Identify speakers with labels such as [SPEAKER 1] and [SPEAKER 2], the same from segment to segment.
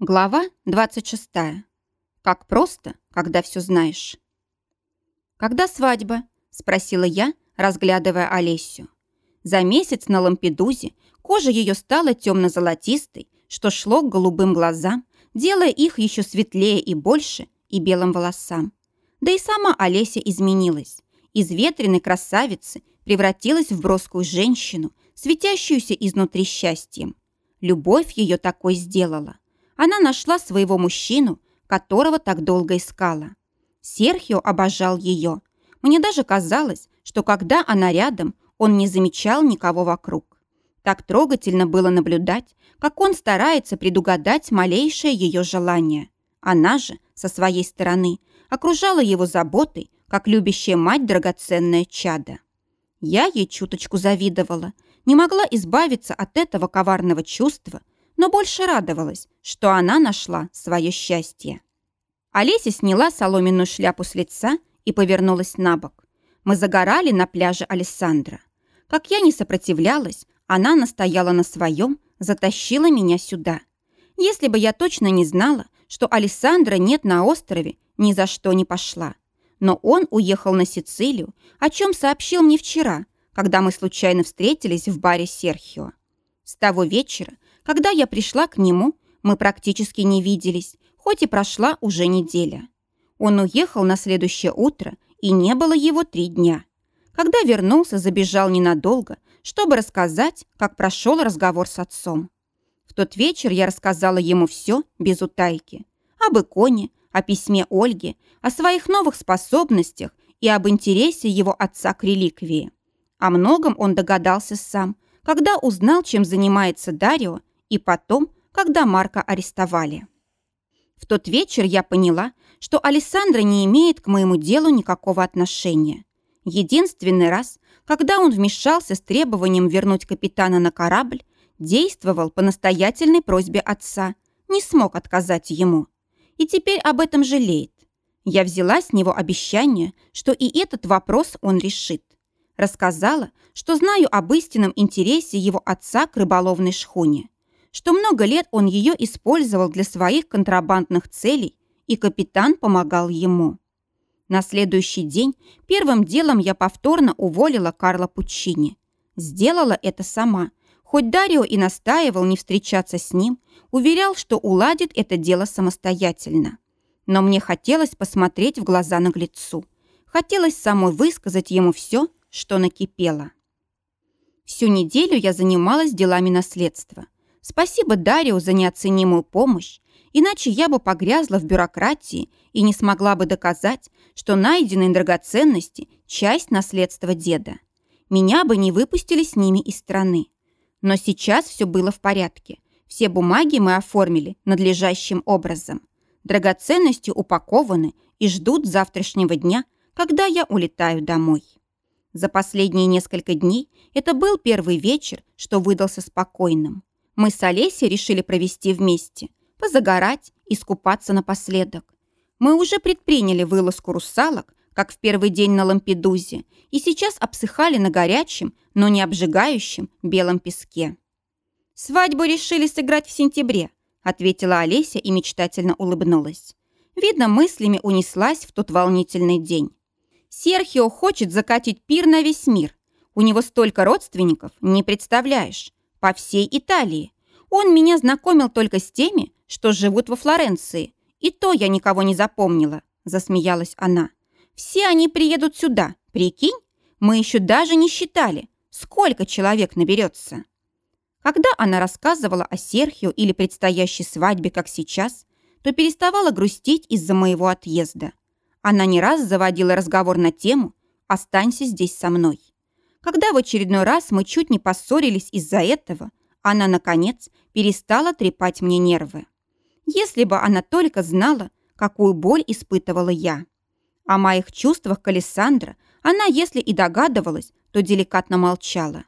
[SPEAKER 1] Глава 26. Как просто, когда все знаешь. «Когда свадьба?» – спросила я, разглядывая Олесю. За месяц на Лампедузе кожа ее стала темно-золотистой, что шло к голубым глазам, делая их еще светлее и больше, и белым волосам. Да и сама Олеся изменилась. Из ветреной красавицы превратилась в броскую женщину, светящуюся изнутри счастьем. Любовь ее такой сделала она нашла своего мужчину, которого так долго искала. Серхио обожал ее. Мне даже казалось, что когда она рядом, он не замечал никого вокруг. Так трогательно было наблюдать, как он старается предугадать малейшее ее желание. Она же, со своей стороны, окружала его заботой, как любящая мать драгоценное чадо. Я ей чуточку завидовала, не могла избавиться от этого коварного чувства – но больше радовалась, что она нашла свое счастье. Олеся сняла соломенную шляпу с лица и повернулась на бок. Мы загорали на пляже Александра. Как я не сопротивлялась, она настояла на своем, затащила меня сюда. Если бы я точно не знала, что Александра нет на острове, ни за что не пошла. Но он уехал на Сицилию, о чем сообщил мне вчера, когда мы случайно встретились в баре Серхио. С того вечера когда я пришла к нему, мы практически не виделись, хоть и прошла уже неделя. Он уехал на следующее утро, и не было его три дня. Когда вернулся, забежал ненадолго, чтобы рассказать, как прошел разговор с отцом. В тот вечер я рассказала ему все без утайки. Об иконе, о письме Ольги, о своих новых способностях и об интересе его отца к реликвии. О многом он догадался сам, когда узнал, чем занимается Дарио и потом, когда Марка арестовали. В тот вечер я поняла, что Александра не имеет к моему делу никакого отношения. Единственный раз, когда он вмешался с требованием вернуть капитана на корабль, действовал по настоятельной просьбе отца, не смог отказать ему. И теперь об этом жалеет. Я взяла с него обещание, что и этот вопрос он решит. Рассказала, что знаю об истинном интересе его отца к рыболовной шхуне что много лет он ее использовал для своих контрабандных целей, и капитан помогал ему. На следующий день первым делом я повторно уволила Карла Пуччини. Сделала это сама, хоть Дарио и настаивал не встречаться с ним, уверял, что уладит это дело самостоятельно. Но мне хотелось посмотреть в глаза наглецу. Хотелось самой высказать ему все, что накипело. Всю неделю я занималась делами наследства. Спасибо Дарио за неоценимую помощь, иначе я бы погрязла в бюрократии и не смогла бы доказать, что найденные драгоценности – часть наследства деда. Меня бы не выпустили с ними из страны. Но сейчас все было в порядке. Все бумаги мы оформили надлежащим образом. Драгоценности упакованы и ждут завтрашнего дня, когда я улетаю домой. За последние несколько дней это был первый вечер, что выдался спокойным мы с Олесей решили провести вместе, позагорать, и искупаться напоследок. Мы уже предприняли вылазку русалок, как в первый день на Лампедузе, и сейчас обсыхали на горячем, но не обжигающем белом песке. «Свадьбу решили сыграть в сентябре», ответила Олеся и мечтательно улыбнулась. Видно, мыслями унеслась в тот волнительный день. Серхио хочет закатить пир на весь мир. У него столько родственников, не представляешь по всей Италии. Он меня знакомил только с теми, что живут во Флоренции. И то я никого не запомнила», – засмеялась она. «Все они приедут сюда, прикинь? Мы еще даже не считали, сколько человек наберется». Когда она рассказывала о Серхио или предстоящей свадьбе, как сейчас, то переставала грустить из-за моего отъезда. Она не раз заводила разговор на тему «Останься здесь со мной». Когда в очередной раз мы чуть не поссорились из-за этого, она, наконец, перестала трепать мне нервы. Если бы она только знала, какую боль испытывала я. О моих чувствах к Александра она, если и догадывалась, то деликатно молчала.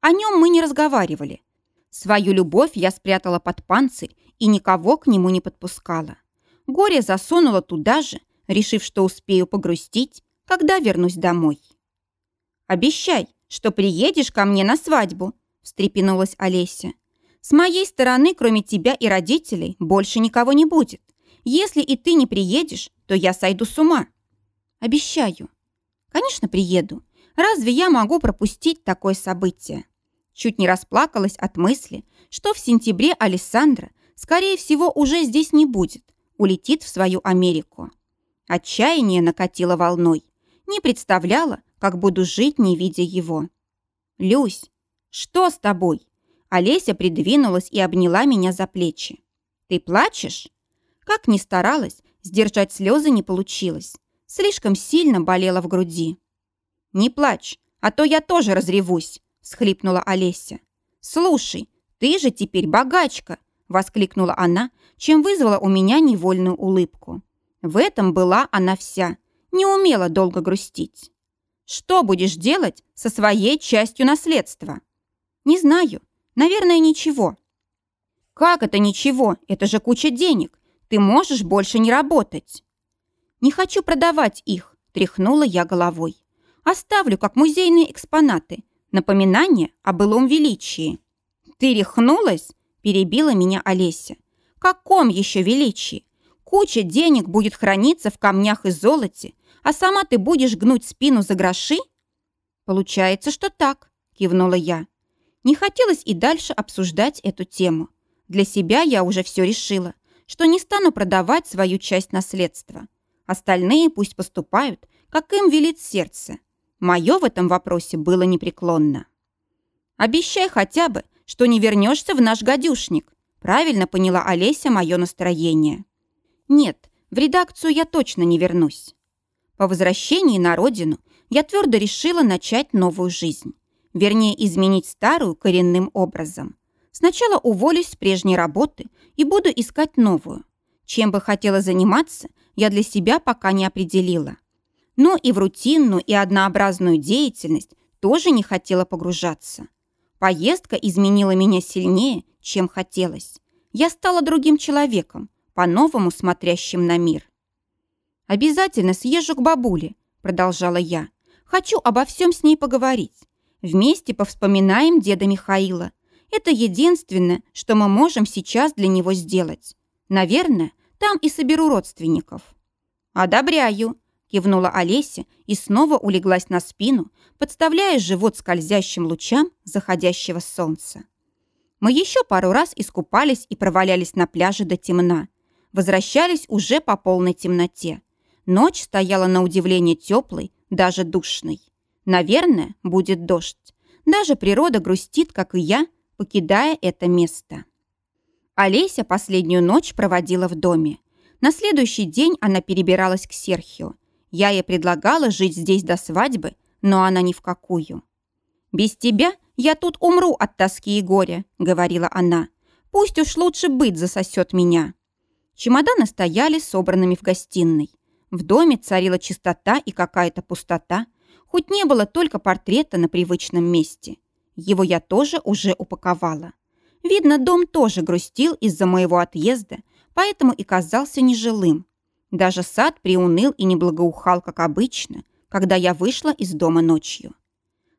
[SPEAKER 1] О нем мы не разговаривали. Свою любовь я спрятала под панцирь и никого к нему не подпускала. Горе засунула туда же, решив, что успею погрустить, когда вернусь домой. «Обещай, что приедешь ко мне на свадьбу», – встрепенулась Олеся. С моей стороны, кроме тебя и родителей, больше никого не будет. Если и ты не приедешь, то я сойду с ума. Обещаю. Конечно, приеду. Разве я могу пропустить такое событие? Чуть не расплакалась от мысли, что в сентябре Александра, скорее всего, уже здесь не будет, улетит в свою Америку. Отчаяние накатило волной. Не представляла, как буду жить, не видя его. «Люсь, что с тобой?» Олеся придвинулась и обняла меня за плечи. «Ты плачешь?» Как ни старалась, сдержать слезы не получилось. Слишком сильно болела в груди. «Не плачь, а то я тоже разревусь», — схлипнула Олеся. «Слушай, ты же теперь богачка», — воскликнула она, чем вызвала у меня невольную улыбку. В этом была она вся, не умела долго грустить. «Что будешь делать со своей частью наследства?» «Не знаю. Наверное, ничего». «Как это ничего? Это же куча денег. Ты можешь больше не работать». «Не хочу продавать их», — тряхнула я головой. Оставлю как музейные экспонаты. Напоминание о былом величии. Ты рехнулась? Перебила меня Олеся. Каком еще величии? Куча денег будет храниться в камнях и золоте, а сама ты будешь гнуть спину за гроши? Получается, что так, кивнула я. Не хотелось и дальше обсуждать эту тему. Для себя я уже все решила, что не стану продавать свою часть наследства. Остальные пусть поступают, как им велит сердце. Мое в этом вопросе было непреклонно. «Обещай хотя бы, что не вернешься в наш гадюшник», правильно поняла Олеся мое настроение. «Нет, в редакцию я точно не вернусь». По возвращении на родину я твердо решила начать новую жизнь. Вернее, изменить старую коренным образом. Сначала уволюсь с прежней работы и буду искать новую. Чем бы хотела заниматься, я для себя пока не определила но и в рутинную и однообразную деятельность тоже не хотела погружаться. Поездка изменила меня сильнее, чем хотелось. Я стала другим человеком, по-новому смотрящим на мир. «Обязательно съезжу к бабуле», — продолжала я. «Хочу обо всем с ней поговорить. Вместе повспоминаем деда Михаила. Это единственное, что мы можем сейчас для него сделать. Наверное, там и соберу родственников». «Одобряю», кивнула Олеся и снова улеглась на спину, подставляя живот скользящим лучам заходящего солнца. Мы еще пару раз искупались и провалялись на пляже до темна. Возвращались уже по полной темноте. Ночь стояла на удивление теплой, даже душной. Наверное, будет дождь. Даже природа грустит, как и я, покидая это место. Олеся последнюю ночь проводила в доме. На следующий день она перебиралась к Серхио. Я ей предлагала жить здесь до свадьбы, но она ни в какую. «Без тебя я тут умру от тоски и горя», — говорила она. «Пусть уж лучше быть засосет меня». Чемоданы стояли собранными в гостиной. В доме царила чистота и какая-то пустота, хоть не было только портрета на привычном месте. Его я тоже уже упаковала. Видно, дом тоже грустил из-за моего отъезда, поэтому и казался нежилым. Даже сад приуныл и не благоухал, как обычно, когда я вышла из дома ночью.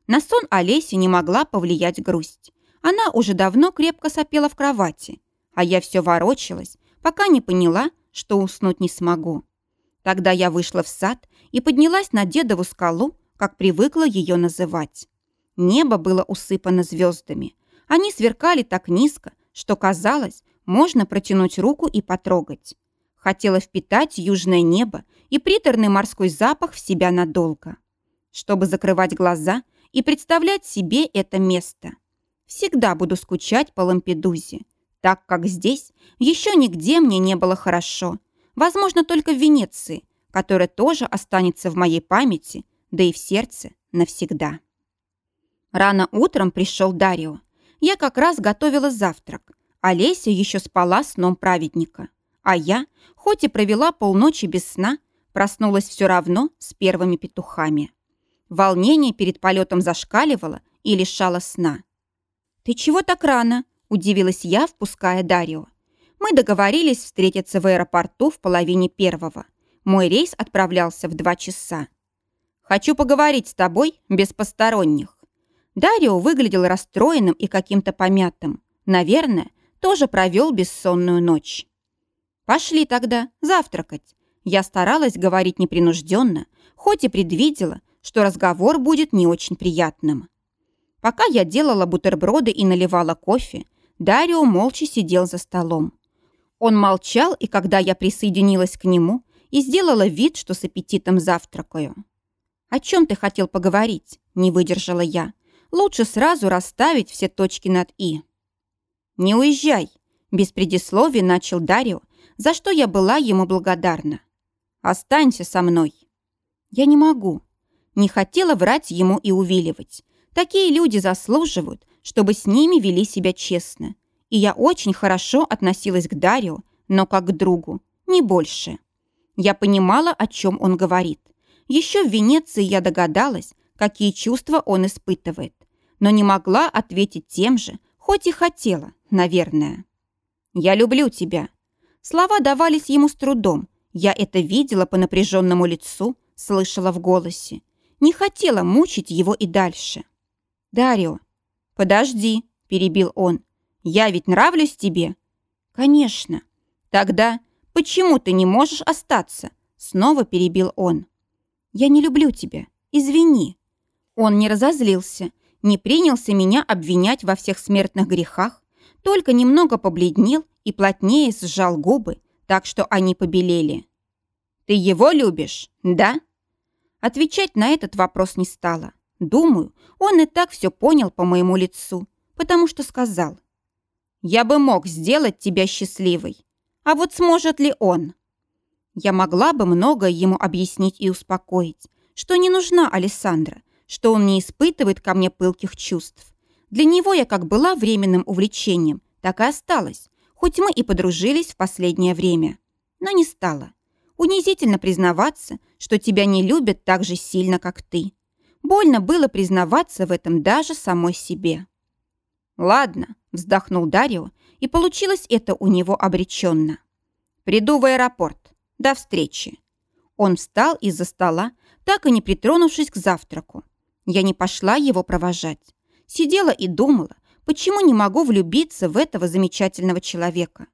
[SPEAKER 1] На сон Олеси не могла повлиять грусть. Она уже давно крепко сопела в кровати, а я все ворочалась, пока не поняла, что уснуть не смогу. Тогда я вышла в сад и поднялась на дедову скалу, как привыкла ее называть. Небо было усыпано звездами. Они сверкали так низко, что казалось, можно протянуть руку и потрогать. Хотела впитать южное небо и приторный морской запах в себя надолго, чтобы закрывать глаза и представлять себе это место. Всегда буду скучать по Лампедузе, так как здесь еще нигде мне не было хорошо. Возможно, только в Венеции, которая тоже останется в моей памяти, да и в сердце навсегда. Рано утром пришел Дарио. Я как раз готовила завтрак. Олеся еще спала сном праведника. А я, хоть и провела полночи без сна, проснулась все равно с первыми петухами. Волнение перед полетом зашкаливало и лишало сна. «Ты чего так рано?» – удивилась я, впуская Дарио. Мы договорились встретиться в аэропорту в половине первого. Мой рейс отправлялся в два часа. «Хочу поговорить с тобой без посторонних». Дарио выглядел расстроенным и каким-то помятым. Наверное, тоже провел бессонную ночь. Пошли тогда завтракать. Я старалась говорить непринужденно, хоть и предвидела, что разговор будет не очень приятным. Пока я делала бутерброды и наливала кофе, Дарио молча сидел за столом. Он молчал, и когда я присоединилась к нему и сделала вид, что с аппетитом завтракаю. «О чем ты хотел поговорить?» – не выдержала я. «Лучше сразу расставить все точки над «и». «Не уезжай!» – без предисловий начал Дарио, за что я была ему благодарна. «Останься со мной!» «Я не могу!» Не хотела врать ему и увиливать. Такие люди заслуживают, чтобы с ними вели себя честно. И я очень хорошо относилась к Дарио, но как к другу, не больше. Я понимала, о чем он говорит. Еще в Венеции я догадалась, какие чувства он испытывает, но не могла ответить тем же, хоть и хотела, наверное. «Я люблю тебя». Слова давались ему с трудом. Я это видела по напряженному лицу, слышала в голосе. Не хотела мучить его и дальше. «Дарио». «Подожди», — перебил он. «Я ведь нравлюсь тебе?» «Конечно». «Тогда почему ты не можешь остаться?» Снова перебил он. «Я не люблю тебя. Извини». Он не разозлился, не принялся меня обвинять во всех смертных грехах, только немного побледнел и плотнее сжал губы, так что они побелели. «Ты его любишь, да?» Отвечать на этот вопрос не стала. Думаю, он и так все понял по моему лицу, потому что сказал. «Я бы мог сделать тебя счастливой. А вот сможет ли он?» Я могла бы многое ему объяснить и успокоить, что не нужна Александра, что он не испытывает ко мне пылких чувств. Для него я как была временным увлечением, так и осталась, хоть мы и подружились в последнее время. Но не стала. Унизительно признаваться, что тебя не любят так же сильно, как ты. Больно было признаваться в этом даже самой себе. «Ладно», — вздохнул Дарио, и получилось это у него обреченно. «Приду в аэропорт. До встречи». Он встал из-за стола, так и не притронувшись к завтраку. Я не пошла его провожать. Сидела и думала, почему не могу влюбиться в этого замечательного человека.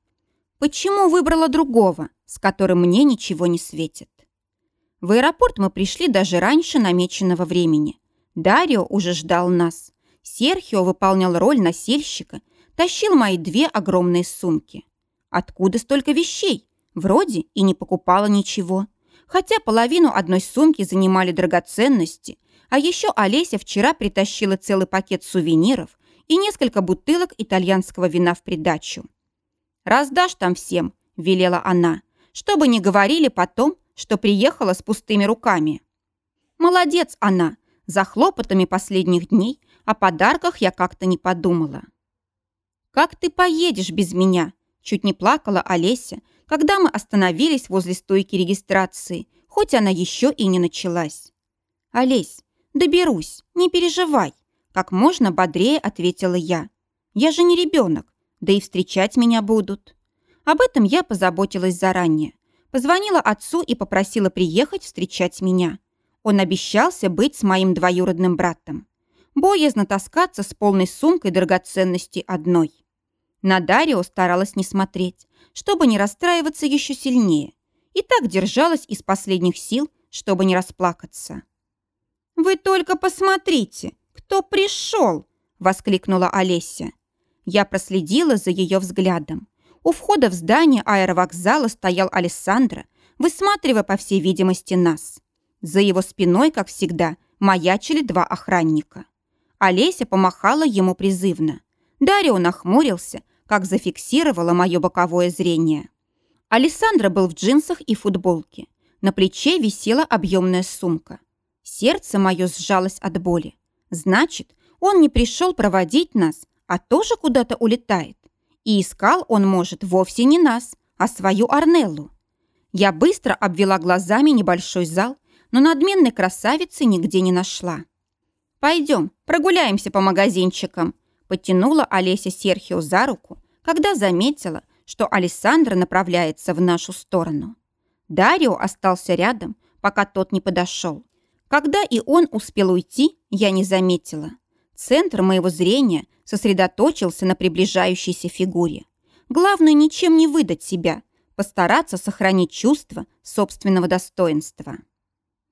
[SPEAKER 1] Почему выбрала другого, с которым мне ничего не светит. В аэропорт мы пришли даже раньше намеченного времени. Дарио уже ждал нас. Серхио выполнял роль носильщика, тащил мои две огромные сумки. Откуда столько вещей? Вроде и не покупала ничего. Хотя половину одной сумки занимали драгоценности, а еще Олеся вчера притащила целый пакет сувениров и несколько бутылок итальянского вина в придачу. «Раздашь там всем», – велела она, – «чтобы не говорили потом, что приехала с пустыми руками». Молодец она, за хлопотами последних дней о подарках я как-то не подумала. «Как ты поедешь без меня?» – чуть не плакала Олеся, когда мы остановились возле стойки регистрации, хоть она еще и не началась. «Олесь, доберусь, не переживай», – как можно бодрее ответила я. «Я же не ребенок, да и встречать меня будут». Об этом я позаботилась заранее. Позвонила отцу и попросила приехать встречать меня. Он обещался быть с моим двоюродным братом. Боязно таскаться с полной сумкой драгоценностей одной. На Дарио старалась не смотреть, чтобы не расстраиваться еще сильнее. И так держалась из последних сил, чтобы не расплакаться. «Вы только посмотрите, кто пришел!» – воскликнула Олеся. Я проследила за ее взглядом. У входа в здание аэровокзала стоял Алессандро, высматривая, по всей видимости, нас. За его спиной, как всегда, маячили два охранника. Олеся помахала ему призывно. Дарио нахмурился, как зафиксировало мое боковое зрение. Алессандро был в джинсах и футболке. На плече висела объемная сумка. Сердце мое сжалось от боли. Значит, он не пришел проводить нас, а тоже куда-то улетает. И искал он, может, вовсе не нас, а свою Арнеллу. Я быстро обвела глазами небольшой зал, но надменной красавицы нигде не нашла. «Пойдем, прогуляемся по магазинчикам», подтянула Олеся Серхио за руку, когда заметила, что Александра направляется в нашу сторону. Дарио остался рядом, пока тот не подошел. Когда и он успел уйти, я не заметила. Центр моего зрения сосредоточился на приближающейся фигуре. Главное ничем не выдать себя, постараться сохранить чувство собственного достоинства.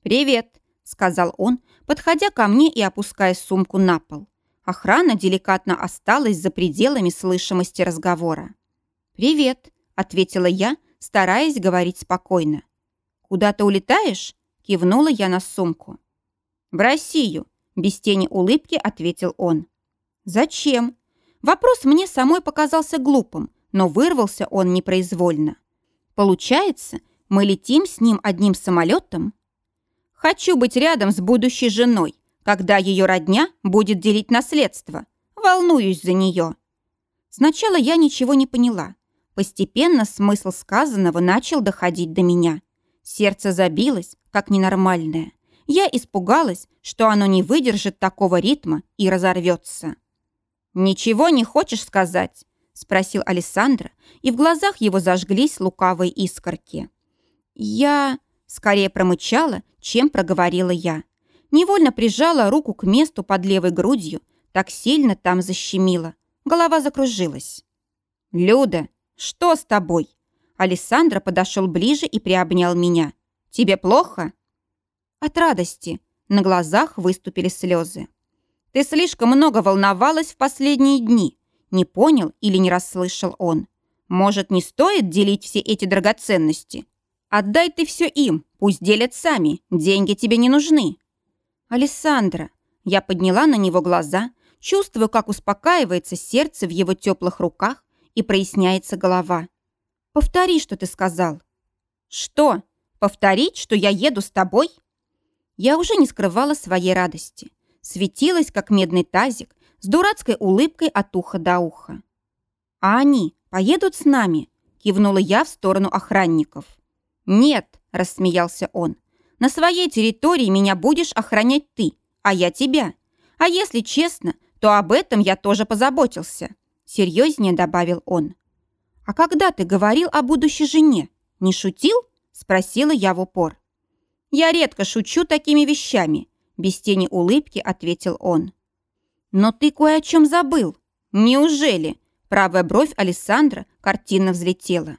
[SPEAKER 1] «Привет», — сказал он, подходя ко мне и опуская сумку на пол. Охрана деликатно осталась за пределами слышимости разговора. «Привет», — ответила я, стараясь говорить спокойно. «Куда ты улетаешь?» — кивнула я на сумку. «В Россию», — без тени улыбки ответил он. «Зачем?» Вопрос мне самой показался глупым, но вырвался он непроизвольно. «Получается, мы летим с ним одним самолетом?» «Хочу быть рядом с будущей женой, когда ее родня будет делить наследство. Волнуюсь за нее. Сначала я ничего не поняла. Постепенно смысл сказанного начал доходить до меня. Сердце забилось, как ненормальное. Я испугалась, что оно не выдержит такого ритма и разорвется. «Ничего не хочешь сказать?» – спросил Александра, и в глазах его зажглись лукавые искорки. «Я...» – скорее промычала, чем проговорила я невольно прижала руку к месту под левой грудью, так сильно там защемила. Голова закружилась. «Люда, что с тобой?» Александра подошел ближе и приобнял меня. «Тебе плохо?» От радости на глазах выступили слезы. «Ты слишком много волновалась в последние дни», не понял или не расслышал он. «Может, не стоит делить все эти драгоценности? Отдай ты все им, пусть делят сами, деньги тебе не нужны». «Алессандра!» Я подняла на него глаза, чувствую, как успокаивается сердце в его теплых руках и проясняется голова. «Повтори, что ты сказал». «Что? Повторить, что я еду с тобой?» Я уже не скрывала своей радости. Светилась, как медный тазик, с дурацкой улыбкой от уха до уха. «А они поедут с нами?» – кивнула я в сторону охранников. «Нет», – рассмеялся он, на своей территории меня будешь охранять ты, а я тебя. А если честно, то об этом я тоже позаботился», — серьезнее добавил он. «А когда ты говорил о будущей жене, не шутил?» — спросила я в упор. «Я редко шучу такими вещами», — без тени улыбки ответил он. «Но ты кое о чем забыл. Неужели?» Правая бровь Александра картинно взлетела.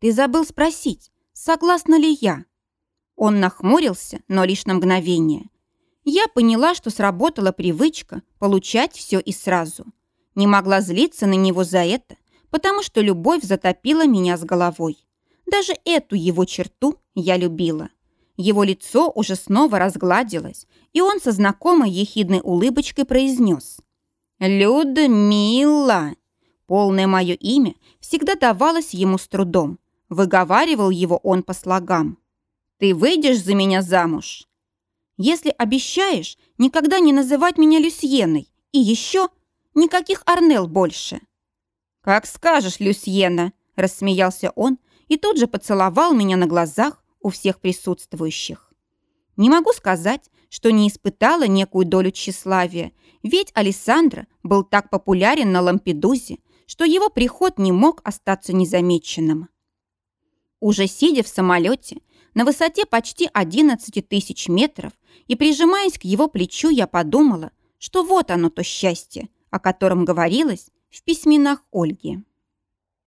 [SPEAKER 1] «Ты забыл спросить, согласна ли я?» Он нахмурился, но лишь на мгновение. Я поняла, что сработала привычка получать все и сразу. Не могла злиться на него за это, потому что любовь затопила меня с головой. Даже эту его черту я любила. Его лицо уже снова разгладилось, и он со знакомой ехидной улыбочкой произнес. «Людмила!» Полное мое имя всегда давалось ему с трудом. Выговаривал его он по слогам. Ты выйдешь за меня замуж? Если обещаешь никогда не называть меня Люсьеной и еще никаких Арнел больше. Как скажешь, Люсьена, рассмеялся он и тут же поцеловал меня на глазах у всех присутствующих. Не могу сказать, что не испытала некую долю тщеславия, ведь Александра был так популярен на Лампедузе, что его приход не мог остаться незамеченным. Уже сидя в самолете, на высоте почти 11 тысяч метров, и, прижимаясь к его плечу, я подумала, что вот оно то счастье, о котором говорилось в письменах Ольги.